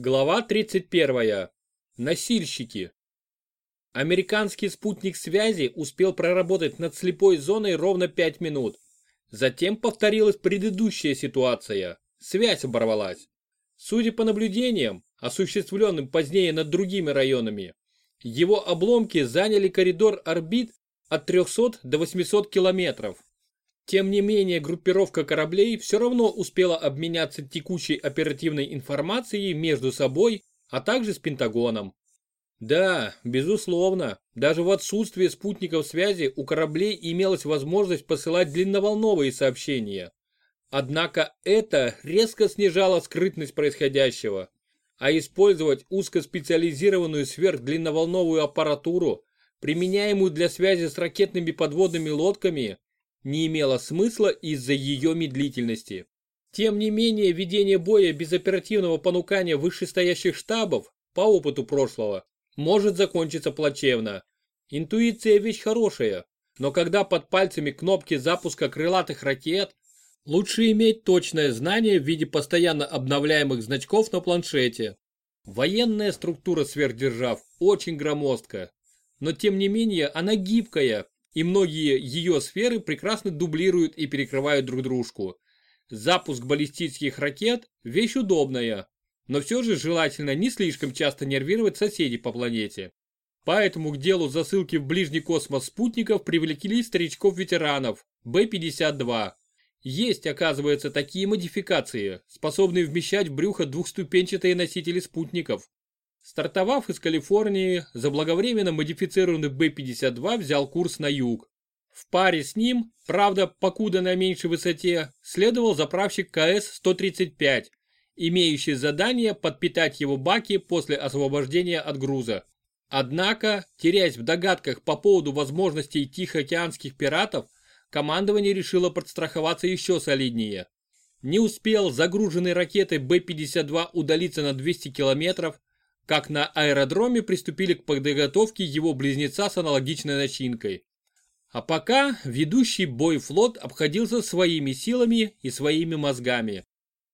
Глава 31. Носильщики. Американский спутник связи успел проработать над слепой зоной ровно 5 минут. Затем повторилась предыдущая ситуация. Связь оборвалась. Судя по наблюдениям, осуществленным позднее над другими районами, его обломки заняли коридор орбит от 300 до 800 километров. Тем не менее, группировка кораблей все равно успела обменяться текущей оперативной информацией между собой, а также с Пентагоном. Да, безусловно, даже в отсутствие спутников связи у кораблей имелась возможность посылать длинноволновые сообщения. Однако это резко снижало скрытность происходящего, а использовать узкоспециализированную сверхдлинноволновую аппаратуру, применяемую для связи с ракетными подводными лодками, не имело смысла из-за ее медлительности. Тем не менее, ведение боя без оперативного понукания вышестоящих штабов, по опыту прошлого, может закончиться плачевно. Интуиция вещь хорошая, но когда под пальцами кнопки запуска крылатых ракет, лучше иметь точное знание в виде постоянно обновляемых значков на планшете. Военная структура сверхдержав очень громоздкая, но тем не менее она гибкая и многие ее сферы прекрасно дублируют и перекрывают друг дружку. Запуск баллистических ракет – вещь удобная, но все же желательно не слишком часто нервировать соседей по планете. Поэтому к делу засылки в ближний космос спутников привлекли старичков-ветеранов Б-52. Есть, оказывается, такие модификации, способные вмещать в брюхо двухступенчатые носители спутников. Стартовав из Калифорнии, заблаговременно модифицированный Б-52 взял курс на юг. В паре с ним, правда, покуда на меньшей высоте, следовал заправщик КС-135, имеющий задание подпитать его баки после освобождения от груза. Однако, теряясь в догадках по поводу возможностей тихоокеанских пиратов, командование решило подстраховаться еще солиднее. Не успел загруженный ракетой Б-52 удалиться на 200 километров, как на аэродроме приступили к подготовке его близнеца с аналогичной начинкой. А пока ведущий бой флот обходился своими силами и своими мозгами.